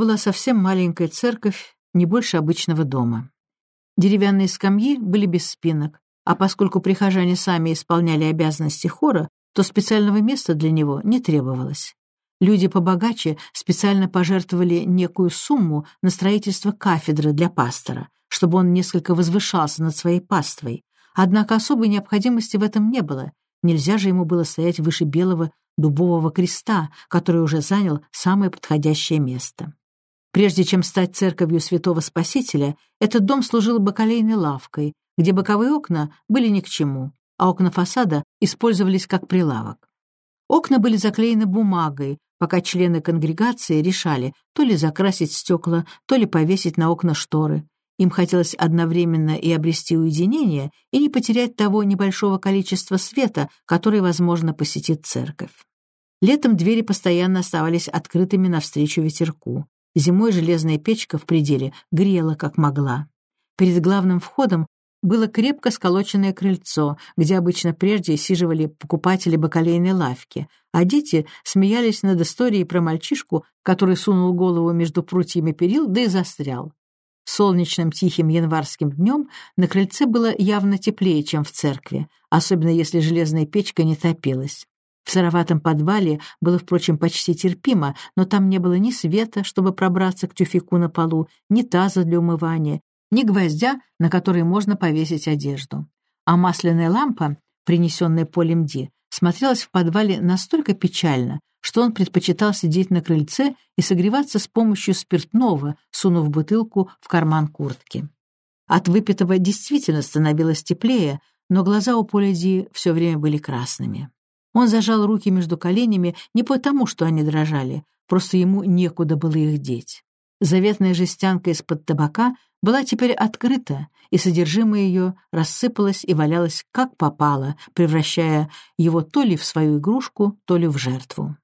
была совсем маленькая церковь, не больше обычного дома. Деревянные скамьи были без спинок, а поскольку прихожане сами исполняли обязанности хора, то специального места для него не требовалось. Люди побогаче специально пожертвовали некую сумму на строительство кафедры для пастора, чтобы он несколько возвышался над своей паствой. Однако особой необходимости в этом не было. Нельзя же ему было стоять выше белого дубового креста, который уже занял самое подходящее место. Прежде чем стать церковью святого Спасителя, этот дом служил бакалейной лавкой, где боковые окна были ни к чему, а окна фасада использовались как прилавок. Окна были заклеены бумагой, пока члены конгрегации решали то ли закрасить стекла, то ли повесить на окна шторы. Им хотелось одновременно и обрести уединение, и не потерять того небольшого количества света, который, возможно, посетит церковь. Летом двери постоянно оставались открытыми навстречу ветерку. Зимой железная печка в пределе грела как могла. Перед главным входом было крепко сколоченное крыльцо, где обычно прежде сиживали покупатели бакалейной лавки, а дети смеялись над историей про мальчишку, который сунул голову между прутьями перил, да и застрял. Солнечным тихим январским днем на крыльце было явно теплее, чем в церкви, особенно если железная печка не топилась. В сыроватом подвале было, впрочем, почти терпимо, но там не было ни света, чтобы пробраться к тюфику на полу, ни таза для умывания, ни гвоздя, на который можно повесить одежду. А масляная лампа, принесенная полем Ди, смотрелась в подвале настолько печально, что он предпочитал сидеть на крыльце и согреваться с помощью спиртного, сунув бутылку в карман куртки. От выпитого действительно становилось теплее, но глаза у Поля Ди все время были красными. Он зажал руки между коленями не потому, что они дрожали, просто ему некуда было их деть. Заветная жестянка из-под табака была теперь открыта, и содержимое ее рассыпалось и валялось как попало, превращая его то ли в свою игрушку, то ли в жертву.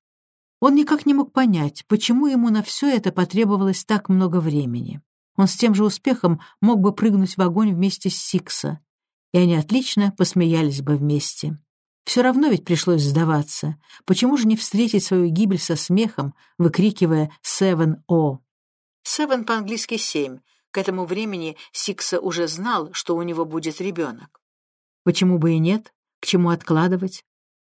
Он никак не мог понять, почему ему на все это потребовалось так много времени. Он с тем же успехом мог бы прыгнуть в огонь вместе с Сикса, и они отлично посмеялись бы вместе. Все равно ведь пришлось сдаваться. Почему же не встретить свою гибель со смехом, выкрикивая «Seven O»? «Seven» по-английски «семь». К этому времени Сикса уже знал, что у него будет ребенок. Почему бы и нет? К чему откладывать?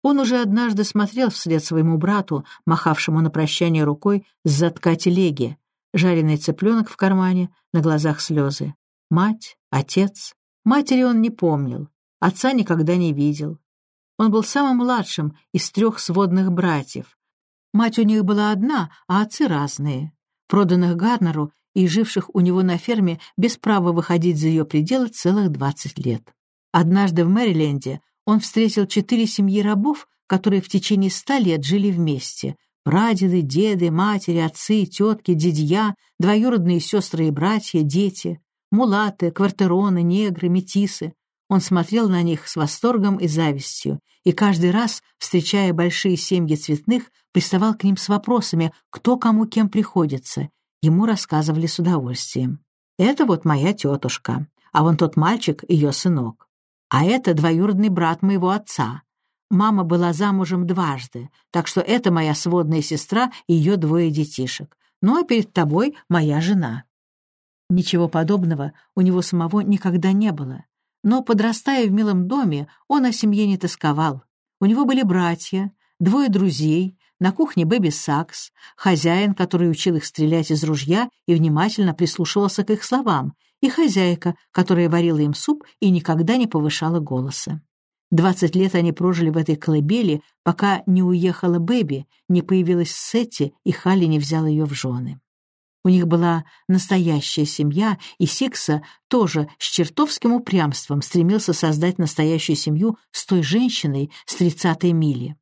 Он уже однажды смотрел вслед своему брату, махавшему на прощание рукой с затка телеги, жареный цыпленок в кармане, на глазах слезы. Мать, отец. Матери он не помнил, отца никогда не видел. Он был самым младшим из трех сводных братьев. Мать у них была одна, а отцы разные. Проданных Гарнеру и живших у него на ферме без права выходить за ее пределы целых двадцать лет. Однажды в Мэриленде он встретил четыре семьи рабов, которые в течение ста лет жили вместе. Прадеды, деды, матери, отцы, тетки, дядья, двоюродные сестры и братья, дети, мулаты, квартероны, негры, метисы. Он смотрел на них с восторгом и завистью, и каждый раз, встречая большие семьи цветных, приставал к ним с вопросами, кто кому кем приходится. Ему рассказывали с удовольствием. «Это вот моя тетушка, а вон тот мальчик — ее сынок. А это двоюродный брат моего отца. Мама была замужем дважды, так что это моя сводная сестра и ее двое детишек. Ну а перед тобой моя жена». Ничего подобного у него самого никогда не было. Но, подрастая в милом доме, он о семье не тосковал. У него были братья, двое друзей, на кухне Бэби Сакс, хозяин, который учил их стрелять из ружья и внимательно прислушивался к их словам, и хозяйка, которая варила им суп и никогда не повышала голоса. Двадцать лет они прожили в этой колыбели, пока не уехала Бэби, не появилась Сетти, и Халли не взял ее в жены. У них была настоящая семья, и Сикса тоже с чертовским упрямством стремился создать настоящую семью с той женщиной с тридцатой мили.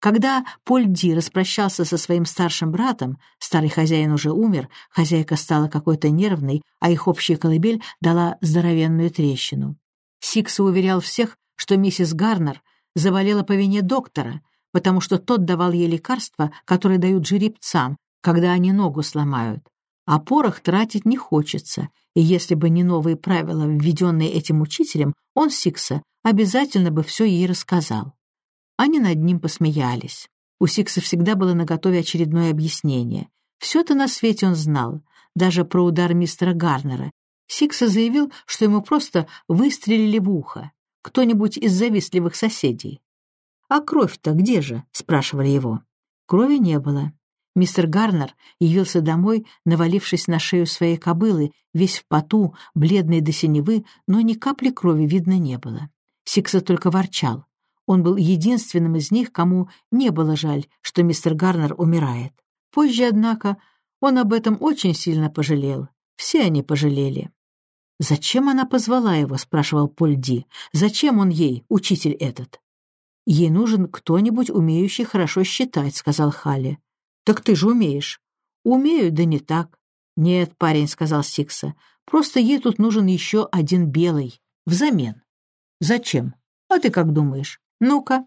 Когда Поль Ди распрощался со своим старшим братом, старый хозяин уже умер, хозяйка стала какой-то нервной, а их общая колыбель дала здоровенную трещину. Сикса уверял всех, что миссис Гарнер заболела по вине доктора, потому что тот давал ей лекарства, которые дают жеребцам, когда они ногу сломают. А порох тратить не хочется, и если бы не новые правила, введенные этим учителем, он, Сикса, обязательно бы все ей рассказал. Они над ним посмеялись. У Сикса всегда было наготове очередное объяснение. Все-то на свете он знал, даже про удар мистера Гарнера. Сикса заявил, что ему просто выстрелили в ухо, кто-нибудь из завистливых соседей. «А кровь-то где же?» — спрашивали его. Крови не было. Мистер Гарнер явился домой, навалившись на шею своей кобылы, весь в поту, бледный до синевы, но ни капли крови видно не было. Сикса только ворчал. Он был единственным из них, кому не было жаль, что мистер Гарнер умирает. Позже, однако, он об этом очень сильно пожалел. Все они пожалели. «Зачем она позвала его?» — спрашивал Поль Ди. «Зачем он ей, учитель этот?» «Ей нужен кто-нибудь, умеющий хорошо считать», — сказал Халли. «Так ты же умеешь». «Умею, да не так». «Нет, парень», — сказал Сикса, — «просто ей тут нужен еще один белый. Взамен». «Зачем? А ты как думаешь? Ну-ка».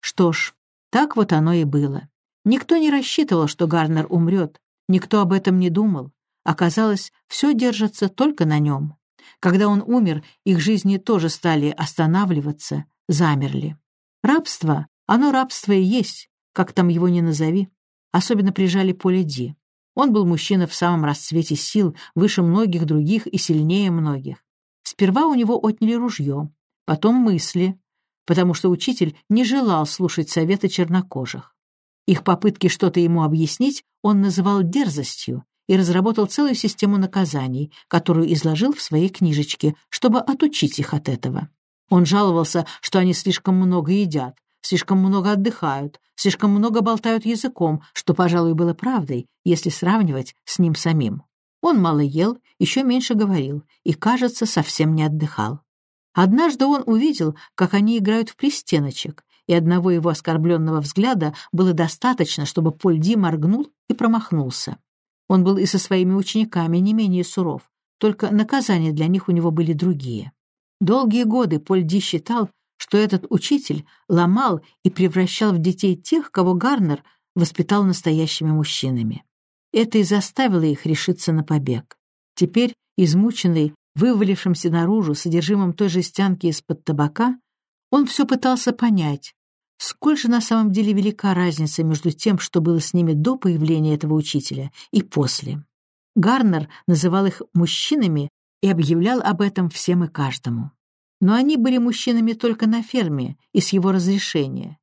Что ж, так вот оно и было. Никто не рассчитывал, что Гарнер умрет, никто об этом не думал. Оказалось, все держится только на нем. Когда он умер, их жизни тоже стали останавливаться, замерли. Рабство, оно рабство и есть, как там его ни назови. Особенно прижали Поле Ди. Он был мужчина в самом расцвете сил, выше многих других и сильнее многих. Сперва у него отняли ружье, потом мысли, потому что учитель не желал слушать советы чернокожих. Их попытки что-то ему объяснить он называл дерзостью и разработал целую систему наказаний, которую изложил в своей книжечке, чтобы отучить их от этого. Он жаловался, что они слишком много едят, слишком много отдыхают, слишком много болтают языком, что, пожалуй, было правдой, если сравнивать с ним самим. Он мало ел, еще меньше говорил и, кажется, совсем не отдыхал. Однажды он увидел, как они играют в пристеночек, и одного его оскорбленного взгляда было достаточно, чтобы Поль Ди моргнул и промахнулся. Он был и со своими учениками не менее суров, только наказания для них у него были другие. Долгие годы Поль Ди считал, что этот учитель ломал и превращал в детей тех, кого Гарнер воспитал настоящими мужчинами. Это и заставило их решиться на побег. Теперь, измученный, вывалившимся наружу содержимым той жестянки из-под табака, он все пытался понять, сколь же на самом деле велика разница между тем, что было с ними до появления этого учителя, и после. Гарнер называл их мужчинами и объявлял об этом всем и каждому. Но они были мужчинами только на ферме и с его разрешения.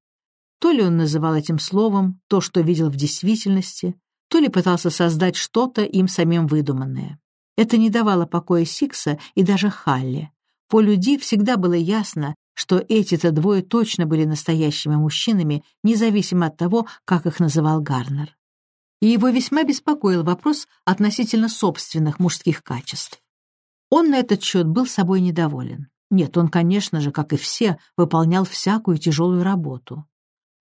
То ли он называл этим словом то, что видел в действительности, то ли пытался создать что-то им самим выдуманное. Это не давало покоя Сикса и даже Халли. По люди всегда было ясно, что эти-то двое точно были настоящими мужчинами, независимо от того, как их называл Гарнер. И его весьма беспокоил вопрос относительно собственных мужских качеств. Он на этот счет был собой недоволен. Нет, он, конечно же, как и все, выполнял всякую тяжелую работу.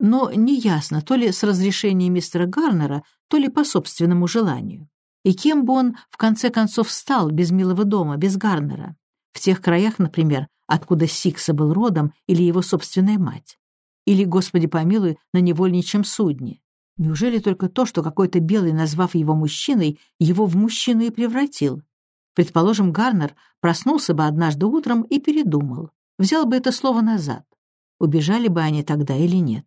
Но неясно, то ли с разрешения мистера Гарнера, то ли по собственному желанию. И кем бы он, в конце концов, стал без милого дома, без Гарнера? В тех краях, например, откуда Сикса был родом или его собственная мать. Или, Господи помилуй, на невольничьем судне. Неужели только то, что какой-то белый, назвав его мужчиной, его в мужчину и превратил? Предположим, Гарнер проснулся бы однажды утром и передумал. Взял бы это слово назад. Убежали бы они тогда или нет?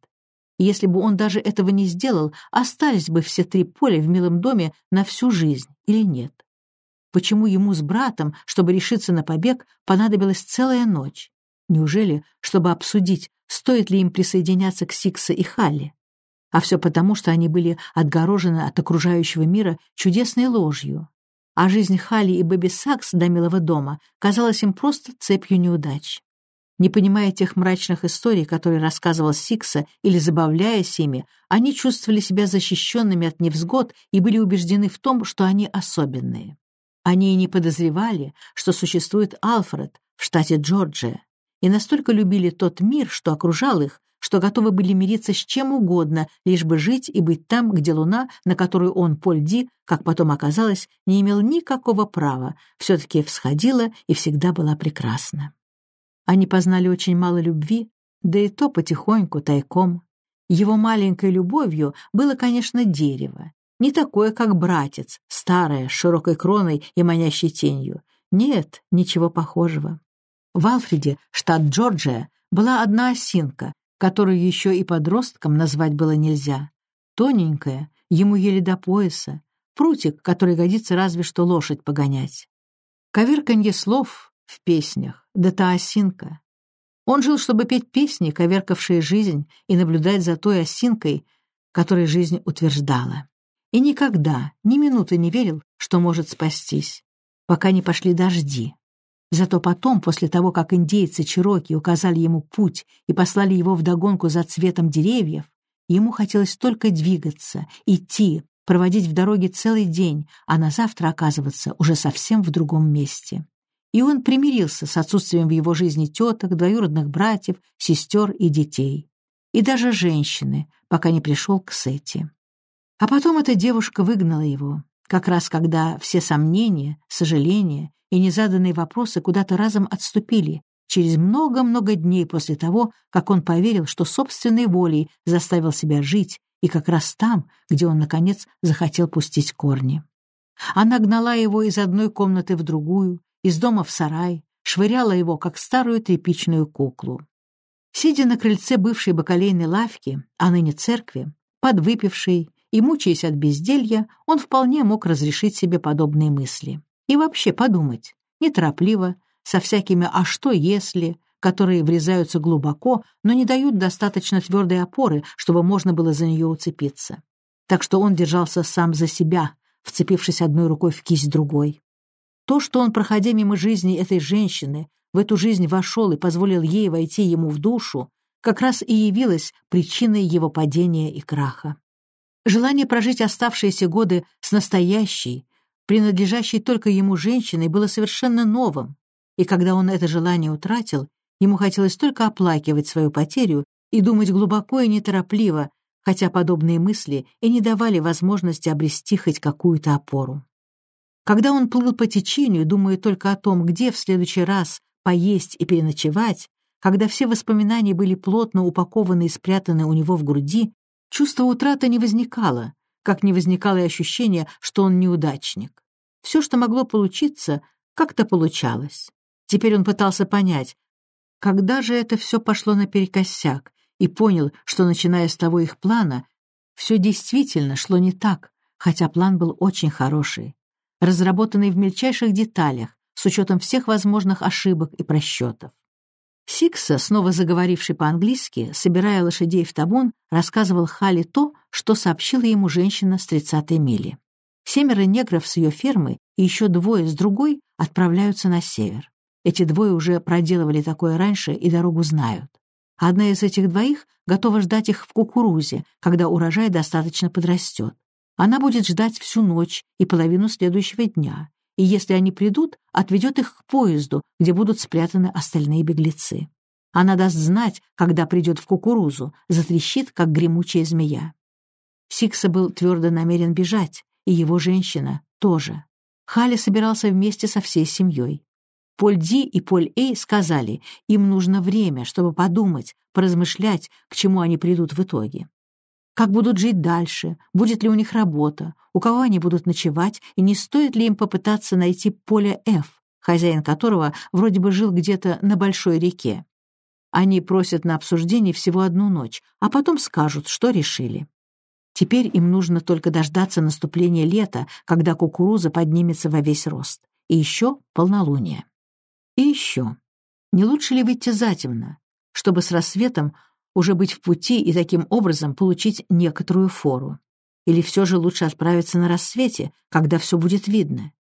Если бы он даже этого не сделал, остались бы все три поля в милом доме на всю жизнь или нет? Почему ему с братом, чтобы решиться на побег, понадобилась целая ночь? Неужели, чтобы обсудить, стоит ли им присоединяться к Сикса и Халли? А все потому, что они были отгорожены от окружающего мира чудесной ложью, а жизнь Хали и Бэби Сакс до милого дома казалась им просто цепью неудач. Не понимая тех мрачных историй, которые рассказывал Сикса, или забавляясь ими, они чувствовали себя защищенными от невзгод и были убеждены в том, что они особенные. Они и не подозревали, что существует Алфред в штате Джорджия, и настолько любили тот мир, что окружал их, что готовы были мириться с чем угодно, лишь бы жить и быть там, где луна, на которую он, Поль Ди, как потом оказалось, не имел никакого права, все-таки всходила и всегда была прекрасна. Они познали очень мало любви, да и то потихоньку, тайком. Его маленькой любовью было, конечно, дерево. Не такое, как братец, старое, с широкой кроной и манящей тенью. Нет, ничего похожего. В Алфреде, штат Джорджия, была одна осинка, которую еще и подростком назвать было нельзя. Тоненькая, ему еле до пояса, прутик, который годится разве что лошадь погонять. Коверканье слов в песнях, да та осинка. Он жил, чтобы петь песни, коверкавшие жизнь, и наблюдать за той осинкой, которой жизнь утверждала. И никогда, ни минуты не верил, что может спастись, пока не пошли дожди. Зато потом, после того, как индейцы Чироки указали ему путь и послали его вдогонку за цветом деревьев, ему хотелось только двигаться, идти, проводить в дороге целый день, а на завтра оказываться уже совсем в другом месте и он примирился с отсутствием в его жизни теток, двоюродных братьев, сестер и детей. И даже женщины, пока не пришел к Сети. А потом эта девушка выгнала его, как раз когда все сомнения, сожаления и незаданные вопросы куда-то разом отступили, через много-много дней после того, как он поверил, что собственной волей заставил себя жить, и как раз там, где он, наконец, захотел пустить корни. Она гнала его из одной комнаты в другую, из дома в сарай, швыряла его, как старую тряпичную куклу. Сидя на крыльце бывшей бакалейной лавки, а ныне церкви, подвыпивший и мучаясь от безделья, он вполне мог разрешить себе подобные мысли. И вообще подумать, неторопливо, со всякими «а что если», которые врезаются глубоко, но не дают достаточно твердой опоры, чтобы можно было за нее уцепиться. Так что он держался сам за себя, вцепившись одной рукой в кисть другой. То, что он, проходя мимо жизни этой женщины, в эту жизнь вошел и позволил ей войти ему в душу, как раз и явилось причиной его падения и краха. Желание прожить оставшиеся годы с настоящей, принадлежащей только ему женщиной, было совершенно новым, и когда он это желание утратил, ему хотелось только оплакивать свою потерю и думать глубоко и неторопливо, хотя подобные мысли и не давали возможности обрести хоть какую-то опору. Когда он плыл по течению, думая только о том, где в следующий раз поесть и переночевать, когда все воспоминания были плотно упакованы и спрятаны у него в груди, чувство утраты не возникало, как не возникало и ощущение, что он неудачник. Все, что могло получиться, как-то получалось. Теперь он пытался понять, когда же это все пошло наперекосяк, и понял, что, начиная с того их плана, все действительно шло не так, хотя план был очень хороший разработанный в мельчайших деталях, с учетом всех возможных ошибок и просчетов. Сикса, снова заговоривший по-английски, собирая лошадей в табун, рассказывал Хали то, что сообщила ему женщина с 30-й мили. Семеро негров с ее фермы и еще двое с другой отправляются на север. Эти двое уже проделывали такое раньше и дорогу знают. Одна из этих двоих готова ждать их в кукурузе, когда урожай достаточно подрастет. Она будет ждать всю ночь и половину следующего дня, и если они придут, отведет их к поезду, где будут спрятаны остальные беглецы. Она даст знать, когда придет в кукурузу, затрещит, как гремучая змея. Сикса был твердо намерен бежать, и его женщина тоже. Халя собирался вместе со всей семьей. Поль Ди и Поль Эй сказали, им нужно время, чтобы подумать, поразмышлять, к чему они придут в итоге. Как будут жить дальше, будет ли у них работа, у кого они будут ночевать, и не стоит ли им попытаться найти поле F, хозяин которого вроде бы жил где-то на большой реке. Они просят на обсуждение всего одну ночь, а потом скажут, что решили. Теперь им нужно только дождаться наступления лета, когда кукуруза поднимется во весь рост. И еще полнолуние. И еще. Не лучше ли выйти затемно, чтобы с рассветом уже быть в пути и таким образом получить некоторую фору. Или все же лучше отправиться на рассвете, когда все будет видно.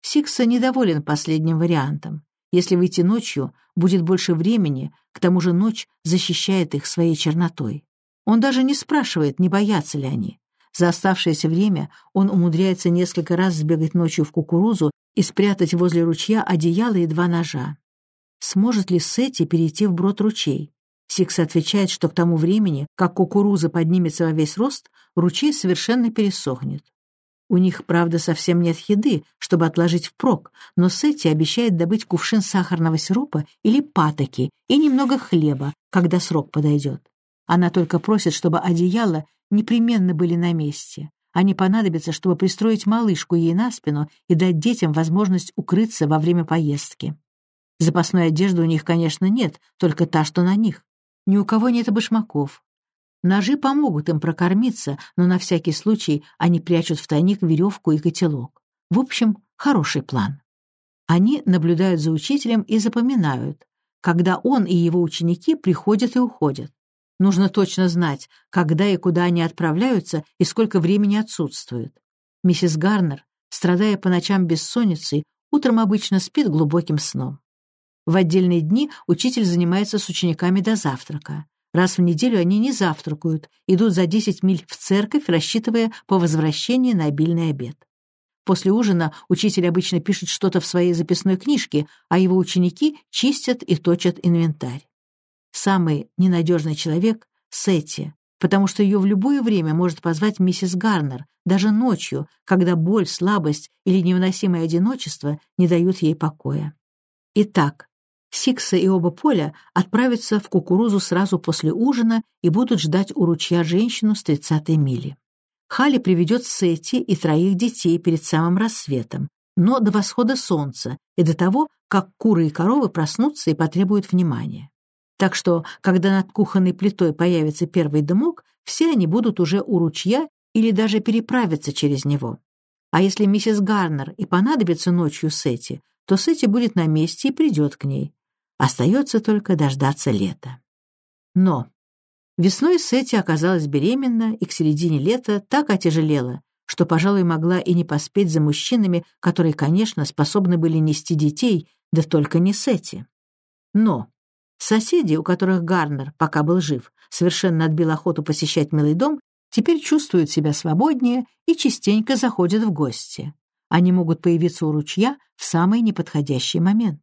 Сикса недоволен последним вариантом. Если выйти ночью, будет больше времени, к тому же ночь защищает их своей чернотой. Он даже не спрашивает, не боятся ли они. За оставшееся время он умудряется несколько раз сбегать ночью в кукурузу и спрятать возле ручья одеяло и два ножа. Сможет ли Сэти перейти вброд ручей? Сиксо отвечает, что к тому времени, как кукуруза поднимется во весь рост, ручей совершенно пересохнет. У них, правда, совсем нет еды, чтобы отложить впрок, но Сетти обещает добыть кувшин сахарного сиропа или патоки и немного хлеба, когда срок подойдет. Она только просит, чтобы одеяла непременно были на месте. Они понадобятся, чтобы пристроить малышку ей на спину и дать детям возможность укрыться во время поездки. Запасной одежды у них, конечно, нет, только та, что на них. Ни у кого нет башмаков. Ножи помогут им прокормиться, но на всякий случай они прячут в тайник веревку и котелок. В общем, хороший план. Они наблюдают за учителем и запоминают, когда он и его ученики приходят и уходят. Нужно точно знать, когда и куда они отправляются и сколько времени отсутствуют. Миссис Гарнер, страдая по ночам бессонницей, утром обычно спит глубоким сном. В отдельные дни учитель занимается с учениками до завтрака. Раз в неделю они не завтракают, идут за 10 миль в церковь, рассчитывая по возвращении на обильный обед. После ужина учитель обычно пишет что-то в своей записной книжке, а его ученики чистят и точат инвентарь. Самый ненадежный человек — Сетти, потому что ее в любое время может позвать миссис Гарнер, даже ночью, когда боль, слабость или невыносимое одиночество не дают ей покоя. Итак, Сикса и оба Поля отправятся в кукурузу сразу после ужина и будут ждать у ручья женщину с тридцатой мили. Хали приведет Сетти и троих детей перед самым рассветом, но до восхода солнца и до того, как куры и коровы проснутся и потребуют внимания. Так что, когда над кухонной плитой появится первый дымок, все они будут уже у ручья или даже переправиться через него. А если миссис Гарнер и понадобится ночью Сетти, то Сетти будет на месте и придет к ней. Остается только дождаться лета. Но весной Сетти оказалась беременна и к середине лета так отяжелела, что, пожалуй, могла и не поспеть за мужчинами, которые, конечно, способны были нести детей, да только не Сетти. Но Соседи, у которых Гарнер, пока был жив, совершенно отбил охоту посещать милый дом, теперь чувствуют себя свободнее и частенько заходят в гости. Они могут появиться у ручья в самый неподходящий момент.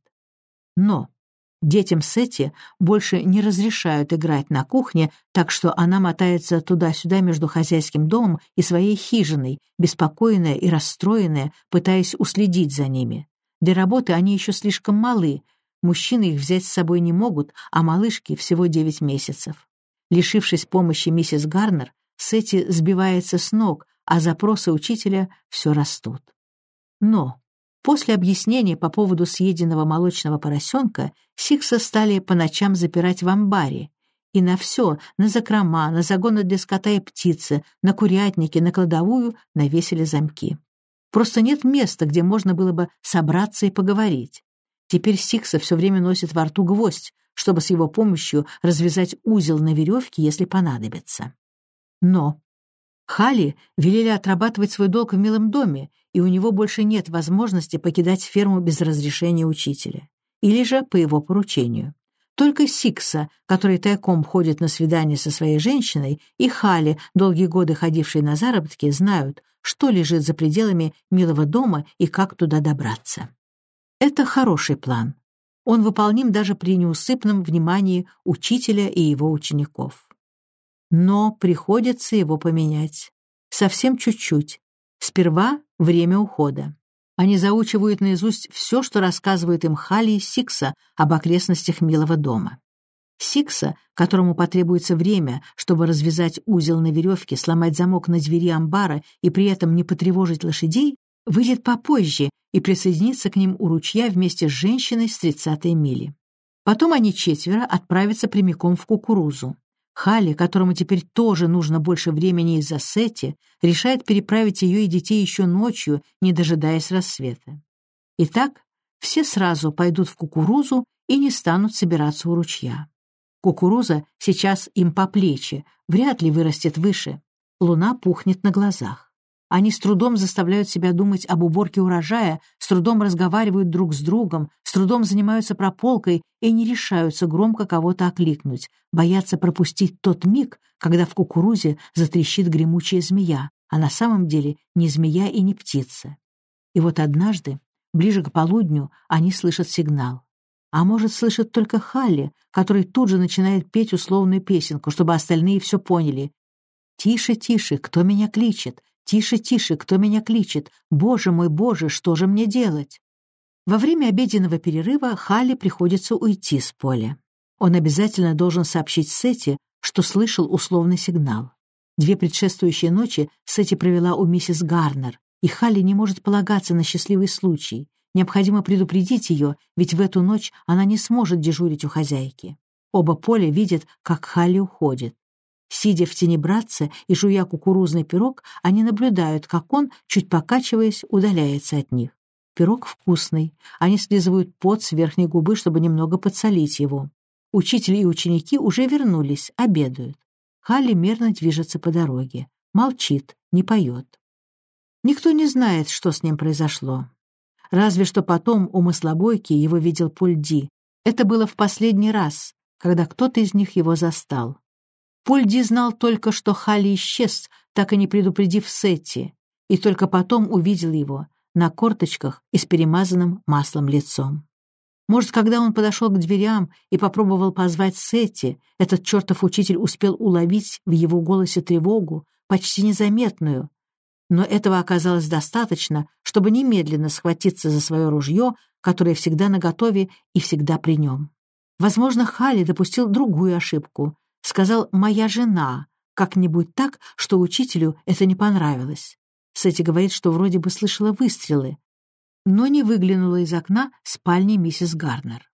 Но детям Сети больше не разрешают играть на кухне, так что она мотается туда-сюда между хозяйским домом и своей хижиной, беспокойная и расстроенная, пытаясь уследить за ними. Для работы они еще слишком малы, Мужчины их взять с собой не могут, а малышке всего 9 месяцев. Лишившись помощи миссис Гарнер, Сетти сбивается с ног, а запросы учителя все растут. Но после объяснения по поводу съеденного молочного поросенка Сикса стали по ночам запирать в амбаре, и на все, на закрома, на загоны для скота и птицы, на курятники, на кладовую навесили замки. Просто нет места, где можно было бы собраться и поговорить. Теперь Сикса все время носит во рту гвоздь, чтобы с его помощью развязать узел на веревке, если понадобится. Но Хали велели отрабатывать свой долг в милом доме, и у него больше нет возможности покидать ферму без разрешения учителя. Или же по его поручению. Только Сикса, который тайком ходит на свидание со своей женщиной, и Хали, долгие годы ходившие на заработки, знают, что лежит за пределами милого дома и как туда добраться. Это хороший план. Он выполним даже при неусыпном внимании учителя и его учеников. Но приходится его поменять. Совсем чуть-чуть. Сперва время ухода. Они заучивают наизусть все, что рассказывают им Хали и Сикса об окрестностях Милого дома. Сикса, которому потребуется время, чтобы развязать узел на веревке, сломать замок на двери амбара и при этом не потревожить лошадей, выйдет попозже и присоединится к ним у ручья вместе с женщиной с тридцатой мили. Потом они четверо отправятся прямиком в кукурузу. Хали, которому теперь тоже нужно больше времени из-за Сети, решает переправить ее и детей еще ночью, не дожидаясь рассвета. Итак, все сразу пойдут в кукурузу и не станут собираться у ручья. Кукуруза сейчас им по плечи, вряд ли вырастет выше. Луна пухнет на глазах. Они с трудом заставляют себя думать об уборке урожая, с трудом разговаривают друг с другом, с трудом занимаются прополкой и не решаются громко кого-то окликнуть, боятся пропустить тот миг, когда в кукурузе затрещит гремучая змея, а на самом деле не змея и не птица. И вот однажды, ближе к полудню, они слышат сигнал. А может, слышит только Халли, который тут же начинает петь условную песенку, чтобы остальные все поняли. «Тише, тише, кто меня кличет? «Тише, тише, кто меня кличет? Боже мой, боже, что же мне делать?» Во время обеденного перерыва Халли приходится уйти с поля. Он обязательно должен сообщить Сети, что слышал условный сигнал. Две предшествующие ночи Сети провела у миссис Гарнер, и Халли не может полагаться на счастливый случай. Необходимо предупредить ее, ведь в эту ночь она не сможет дежурить у хозяйки. Оба поля видят, как Халли уходит. Сидя в тени братца и жуя кукурузный пирог, они наблюдают, как он, чуть покачиваясь, удаляется от них. Пирог вкусный. Они слизывают пот с верхней губы, чтобы немного подсолить его. Учитель и ученики уже вернулись, обедают. Халли мерно движется по дороге. Молчит, не поет. Никто не знает, что с ним произошло. Разве что потом у маслобойки его видел Пульди. Это было в последний раз, когда кто-то из них его застал. Пульди знал только, что Халли исчез, так и не предупредив Сетти, и только потом увидел его на корточках и с перемазанным маслом лицом. Может, когда он подошел к дверям и попробовал позвать Сетти, этот чертов учитель успел уловить в его голосе тревогу, почти незаметную, но этого оказалось достаточно, чтобы немедленно схватиться за свое ружье, которое всегда наготове и всегда при нем. Возможно, Хали допустил другую ошибку. Сказал «моя жена», как-нибудь так, что учителю это не понравилось. Сэти говорит, что вроде бы слышала выстрелы, но не выглянула из окна спальни миссис Гарнер.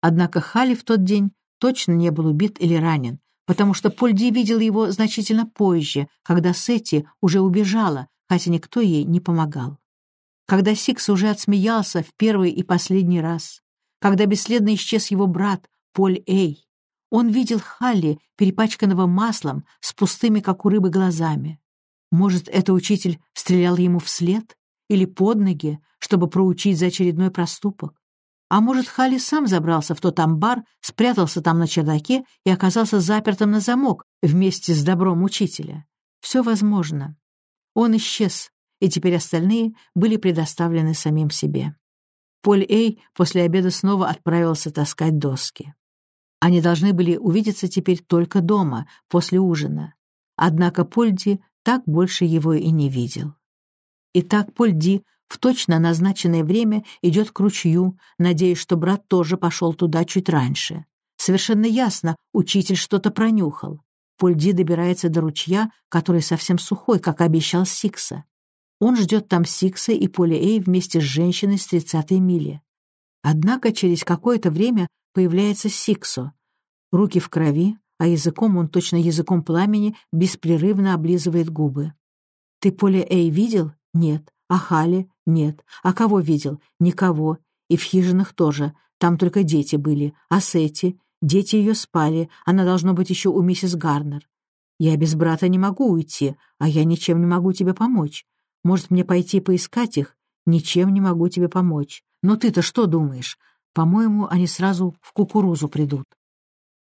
Однако Хали в тот день точно не был убит или ранен, потому что Польди видел его значительно позже, когда Сетти уже убежала, хотя никто ей не помогал. Когда Сикс уже отсмеялся в первый и последний раз, когда бесследно исчез его брат Поль Эй, он видел Халли, перепачканного маслом, с пустыми, как у рыбы, глазами. Может, это учитель стрелял ему вслед или под ноги, чтобы проучить за очередной проступок? А может, Хали сам забрался в тот амбар, спрятался там на чердаке и оказался запертым на замок вместе с добром учителя? Все возможно. Он исчез, и теперь остальные были предоставлены самим себе. Поль Эй после обеда снова отправился таскать доски. Они должны были увидеться теперь только дома, после ужина. Однако Польди так больше его и не видел. Итак, Польди в точно назначенное время идет к ручью, надеясь, что брат тоже пошел туда чуть раньше. Совершенно ясно, учитель что-то пронюхал. Польди добирается до ручья, который совсем сухой, как обещал Сикса. Он ждет там Сикса и Поля Эй вместе с женщиной с тридцатой мили. Однако через какое-то время появляется Сиксо. Руки в крови, а языком он точно языком пламени беспрерывно облизывает губы. «Ты Поля Эй видел?» «Нет». А Хали? Нет. А кого видел? Никого. И в хижинах тоже. Там только дети были. А Сетти? Дети ее спали. Она должно быть еще у миссис Гарнер. Я без брата не могу уйти, а я ничем не могу тебе помочь. Может, мне пойти поискать их? Ничем не могу тебе помочь. Но ты-то что думаешь? По-моему, они сразу в кукурузу придут.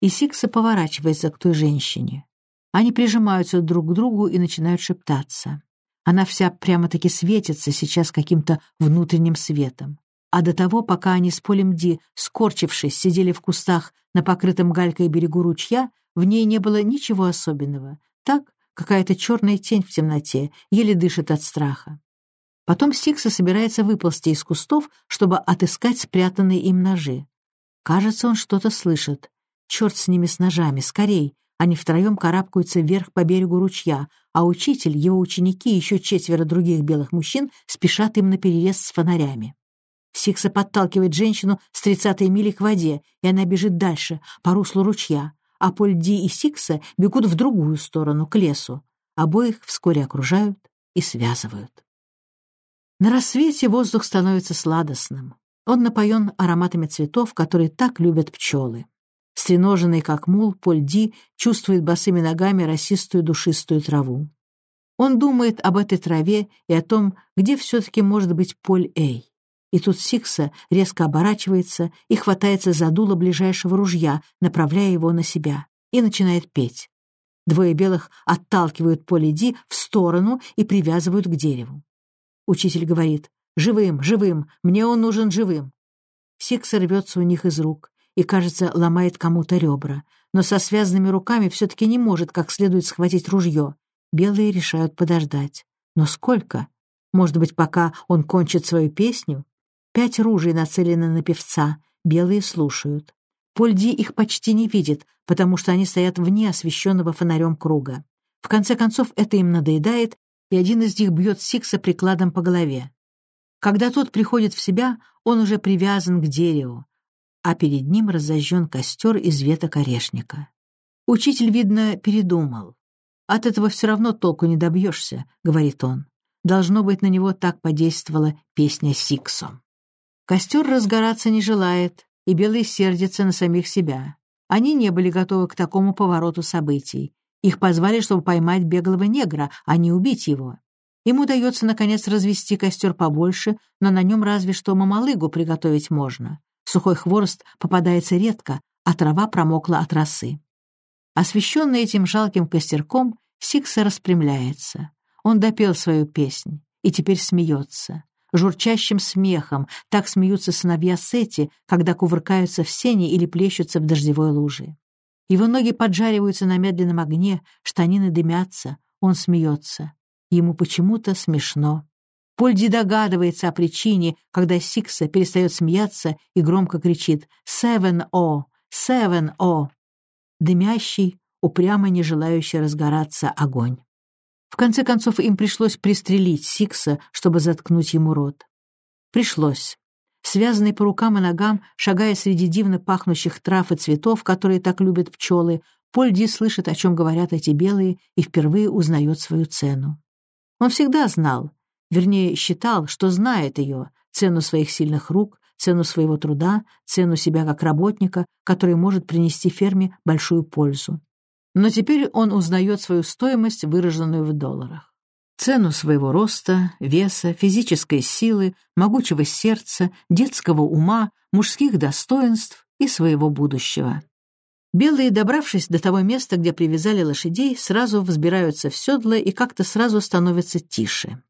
И Сикса поворачивается к той женщине. Они прижимаются друг к другу и начинают шептаться. Она вся прямо-таки светится сейчас каким-то внутренним светом. А до того, пока они с Полем Ди, скорчившись, сидели в кустах на покрытом галькой берегу ручья, в ней не было ничего особенного. Так, какая-то черная тень в темноте, еле дышит от страха. Потом Сикса собирается выползти из кустов, чтобы отыскать спрятанные им ножи. Кажется, он что-то слышит. Черт с ними с ножами, скорей, они втроем карабкаются вверх по берегу ручья, а учитель, его ученики и еще четверо других белых мужчин спешат им наперерез с фонарями. Сикса подталкивает женщину с тридцатой мили к воде, и она бежит дальше, по руслу ручья, а Польди и Сикса бегут в другую сторону, к лесу. Обоих вскоре окружают и связывают. На рассвете воздух становится сладостным. Он напоен ароматами цветов, которые так любят пчелы. Стреноженный, как мул, Польди чувствует босыми ногами росистую душистую траву. Он думает об этой траве и о том, где все-таки может быть Поль Эй. И тут Сикса резко оборачивается и хватается за дуло ближайшего ружья, направляя его на себя, и начинает петь. Двое белых отталкивают Поле Ди в сторону и привязывают к дереву. Учитель говорит «Живым, живым, мне он нужен живым». Сикса рвется у них из рук и, кажется, ломает кому-то ребра, но со связанными руками все-таки не может как следует схватить ружье. Белые решают подождать. Но сколько? Может быть, пока он кончит свою песню? Пять ружей нацелены на певца, белые слушают. Польди их почти не видит, потому что они стоят вне освещенного фонарем круга. В конце концов, это им надоедает, и один из них бьет Сикса прикладом по голове. Когда тот приходит в себя, он уже привязан к дереву, а перед ним разожжен костер из веток орешника. Учитель, видно, передумал. «От этого все равно толку не добьешься», — говорит он. Должно быть, на него так подействовала песня Сиксо. Костер разгораться не желает, и белые сердятся на самих себя. Они не были готовы к такому повороту событий. Их позвали, чтобы поймать беглого негра, а не убить его. Им удается, наконец, развести костер побольше, но на нем разве что мамалыгу приготовить можно. Сухой хворост попадается редко, а трава промокла от росы. Освещенный этим жалким костерком, Сикса распрямляется. Он допел свою песнь и теперь смеется. Журчащим смехом так смеются сыновья Сети, когда кувыркаются в сене или плещутся в дождевой луже. Его ноги поджариваются на медленном огне, штанины дымятся, он смеется. Ему почему-то смешно. Польди догадывается о причине, когда Сикса перестает смеяться и громко кричит «Севен-о! Севен-о!» Дымящий, упрямо не желающий разгораться огонь. В конце концов, им пришлось пристрелить Сикса, чтобы заткнуть ему рот. Пришлось. Связанный по рукам и ногам, шагая среди дивно пахнущих трав и цветов, которые так любят пчелы, Польди слышит, о чем говорят эти белые, и впервые узнает свою цену. Он всегда знал, вернее, считал, что знает ее, цену своих сильных рук, цену своего труда, цену себя как работника, который может принести ферме большую пользу. Но теперь он узнает свою стоимость, выраженную в долларах. Цену своего роста, веса, физической силы, могучего сердца, детского ума, мужских достоинств и своего будущего. Белые, добравшись до того места, где привязали лошадей, сразу взбираются в седло и как-то сразу становятся тише.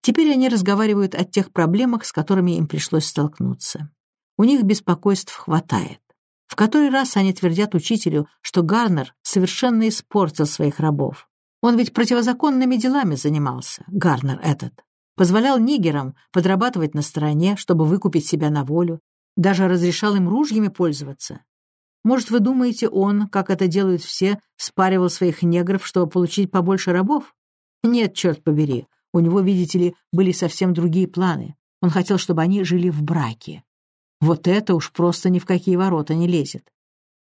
Теперь они разговаривают о тех проблемах, с которыми им пришлось столкнуться. У них беспокойств хватает. В который раз они твердят учителю, что Гарнер совершенно испортил своих рабов. Он ведь противозаконными делами занимался, Гарнер этот. Позволял нигерам подрабатывать на стороне, чтобы выкупить себя на волю. Даже разрешал им ружьями пользоваться. Может, вы думаете, он, как это делают все, спаривал своих негров, чтобы получить побольше рабов? Нет, черт побери. У него, видите ли, были совсем другие планы. Он хотел, чтобы они жили в браке. Вот это уж просто ни в какие ворота не лезет.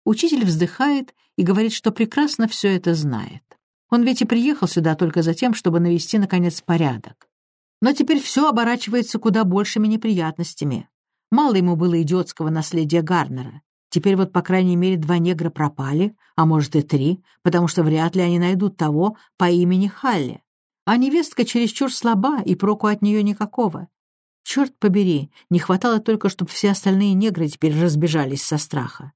Учитель вздыхает и говорит, что прекрасно все это знает. Он ведь и приехал сюда только за тем, чтобы навести, наконец, порядок. Но теперь все оборачивается куда большими неприятностями. Мало ему было идиотского наследия Гарнера. Теперь вот, по крайней мере, два негра пропали, а может и три, потому что вряд ли они найдут того по имени Халли. А невестка чересчур слаба, и проку от нее никакого. Черт побери, не хватало только, чтобы все остальные негры теперь разбежались со страха.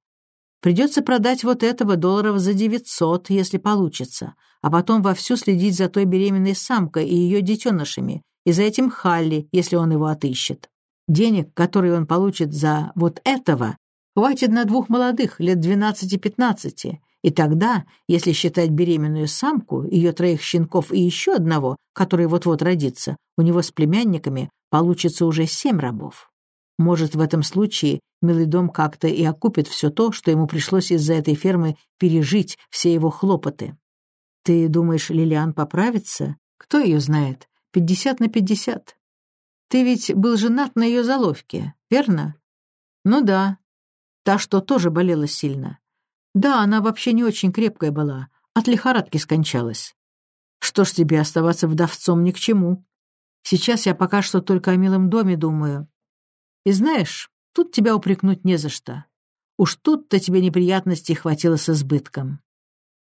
Придется продать вот этого долларов за девятьсот, если получится, а потом вовсю следить за той беременной самкой и ее детенышами, и за этим Халли, если он его отыщет. Денег, которые он получит за вот этого, Хватит на двух молодых, лет двенадцати-пятнадцати, и тогда, если считать беременную самку, ее троих щенков и еще одного, который вот-вот родится, у него с племянниками получится уже семь рабов. Может, в этом случае милый дом как-то и окупит все то, что ему пришлось из-за этой фермы пережить все его хлопоты. Ты думаешь, Лилиан поправится? Кто ее знает? Пятьдесят на пятьдесят. Ты ведь был женат на ее заловке, верно? Ну да, Та, что тоже болела сильно. Да, она вообще не очень крепкая была, от лихорадки скончалась. Что ж тебе оставаться вдовцом ни к чему? Сейчас я пока что только о милом доме думаю. И знаешь, тут тебя упрекнуть не за что. Уж тут-то тебе неприятностей хватило с избытком.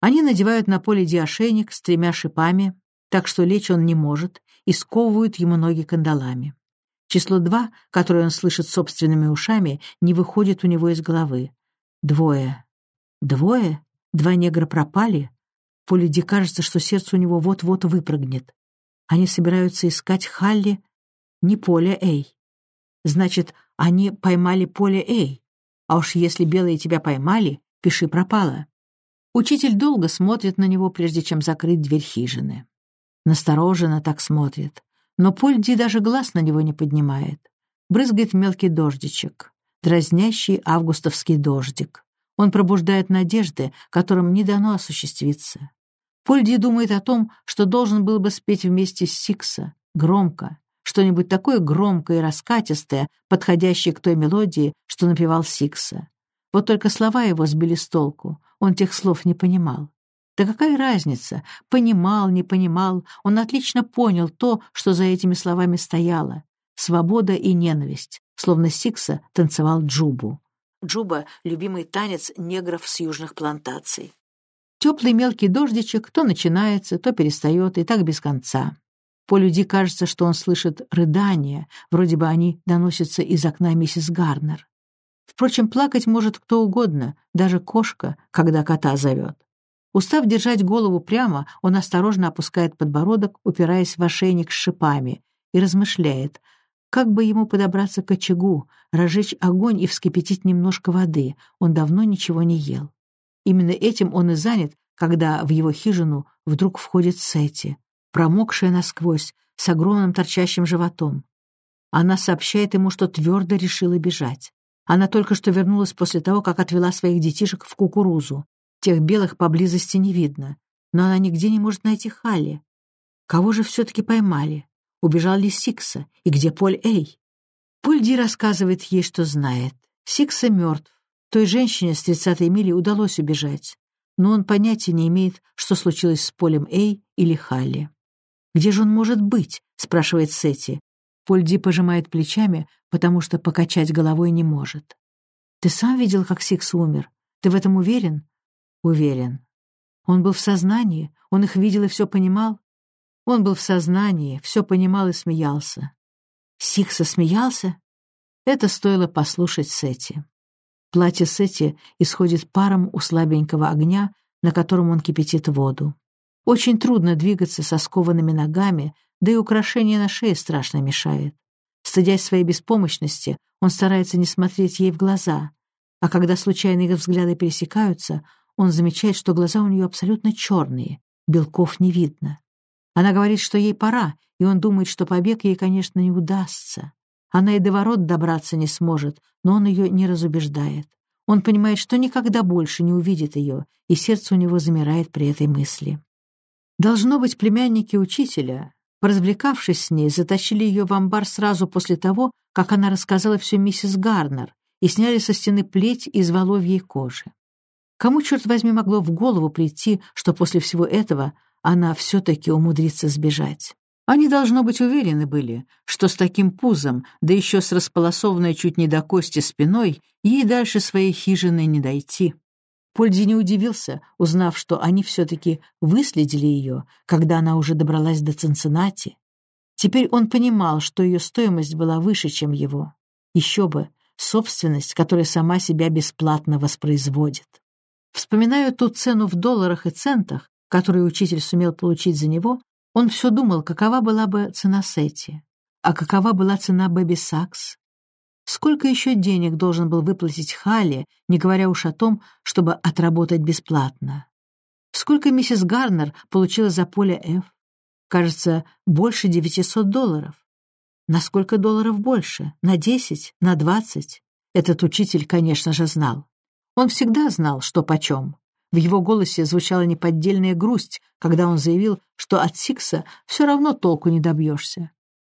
Они надевают на поле диошейник с тремя шипами, так что лечь он не может, и сковывают ему ноги кандалами. Число два, которое он слышит собственными ушами, не выходит у него из головы. Двое. Двое? Два негра пропали? Полиди кажется, что сердце у него вот-вот выпрыгнет. Они собираются искать Халли, не Поля Эй. Значит, они поймали Поле Эй. А уж если белые тебя поймали, пиши пропало. Учитель долго смотрит на него, прежде чем закрыть дверь хижины. Настороженно так смотрит. Но Польди даже глаз на него не поднимает. Брызгает мелкий дождичек, дразнящий августовский дождик. Он пробуждает надежды, которым не дано осуществиться. Польди думает о том, что должен был бы спеть вместе с Сикса, громко, что-нибудь такое громкое и раскатистое, подходящее к той мелодии, что напевал Сикса. Вот только слова его сбили с толку, он тех слов не понимал. Да какая разница, понимал, не понимал, он отлично понял то, что за этими словами стояло. Свобода и ненависть, словно Сикса танцевал джубу. Джуба — любимый танец негров с южных плантаций. Теплый мелкий дождичек то начинается, то перестает, и так без конца. Полю Ди кажется, что он слышит рыдания, вроде бы они доносятся из окна миссис Гарнер. Впрочем, плакать может кто угодно, даже кошка, когда кота зовет. Устав держать голову прямо, он осторожно опускает подбородок, упираясь в ошейник с шипами, и размышляет, как бы ему подобраться к очагу, разжечь огонь и вскипятить немножко воды. Он давно ничего не ел. Именно этим он и занят, когда в его хижину вдруг входит Сетти, промокшая насквозь, с огромным торчащим животом. Она сообщает ему, что твердо решила бежать. Она только что вернулась после того, как отвела своих детишек в кукурузу. Тех белых поблизости не видно, но она нигде не может найти Халли. Кого же все-таки поймали? Убежал ли Сиксо? И где Поль Эй? Поль Ди рассказывает ей, что знает. Сиксо мертв. Той женщине с тридцатой мили удалось убежать, но он понятия не имеет, что случилось с Полем Эй или Халли. «Где же он может быть?» — спрашивает Сэти. Поль Ди пожимает плечами, потому что покачать головой не может. «Ты сам видел, как Сиксо умер? Ты в этом уверен?» «Уверен. Он был в сознании, он их видел и все понимал?» Он был в сознании, все понимал и смеялся. Сикса смеялся? Это стоило послушать Сетти. Платье Сетти исходит паром у слабенького огня, на котором он кипятит воду. Очень трудно двигаться со скованными ногами, да и украшение на шее страшно мешает. Стыдясь своей беспомощности, он старается не смотреть ей в глаза, а когда случайные взгляды пересекаются, он замечает, что глаза у нее абсолютно черные, белков не видно. Она говорит, что ей пора, и он думает, что побег ей, конечно, не удастся. Она и до ворот добраться не сможет, но он ее не разубеждает. Он понимает, что никогда больше не увидит ее, и сердце у него замирает при этой мысли. Должно быть, племянники учителя, поразвлекавшись с ней, затащили ее в амбар сразу после того, как она рассказала все миссис Гарнер, и сняли со стены плеть из воловьей кожи. Кому, черт возьми, могло в голову прийти, что после всего этого она все-таки умудрится сбежать? Они, должно быть, уверены были, что с таким пузом, да еще с располосованной чуть не до кости спиной, ей дальше своей хижины не дойти. Польди не удивился, узнав, что они все-таки выследили ее, когда она уже добралась до Цинциннати. Теперь он понимал, что ее стоимость была выше, чем его. Еще бы, собственность, которая сама себя бесплатно воспроизводит. Вспоминая ту цену в долларах и центах, которую учитель сумел получить за него, он все думал, какова была бы цена Сети, а какова была цена Бэби Сакс, Сколько еще денег должен был выплатить Халли, не говоря уж о том, чтобы отработать бесплатно? Сколько миссис Гарнер получила за поле F? Кажется, больше 900 долларов. На сколько долларов больше? На 10? На 20? Этот учитель, конечно же, знал. Он всегда знал, что почем. В его голосе звучала неподдельная грусть, когда он заявил, что от Сикса все равно толку не добьешься.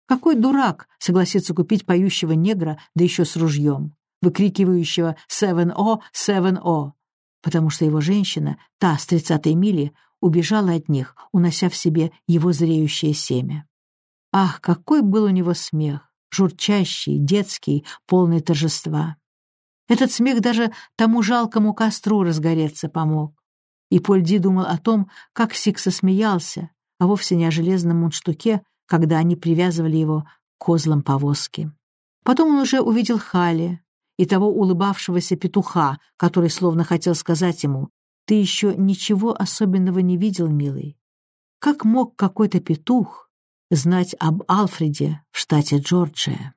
Какой дурак согласится купить поющего негра, да еще с ружьем, выкрикивающего «Севен-О! Севен-О!», потому что его женщина, та с тридцатой мили, убежала от них, унося в себе его зреющее семя. Ах, какой был у него смех, журчащий, детский, полный торжества. Этот смех даже тому жалкому костру разгореться помог. И Польди думал о том, как Сикса смеялся, а вовсе не о железном мундштуке, когда они привязывали его к козлам повозки. Потом он уже увидел Хали и того улыбавшегося петуха, который словно хотел сказать ему, «Ты еще ничего особенного не видел, милый». Как мог какой-то петух знать об Алфреде в штате Джорджия?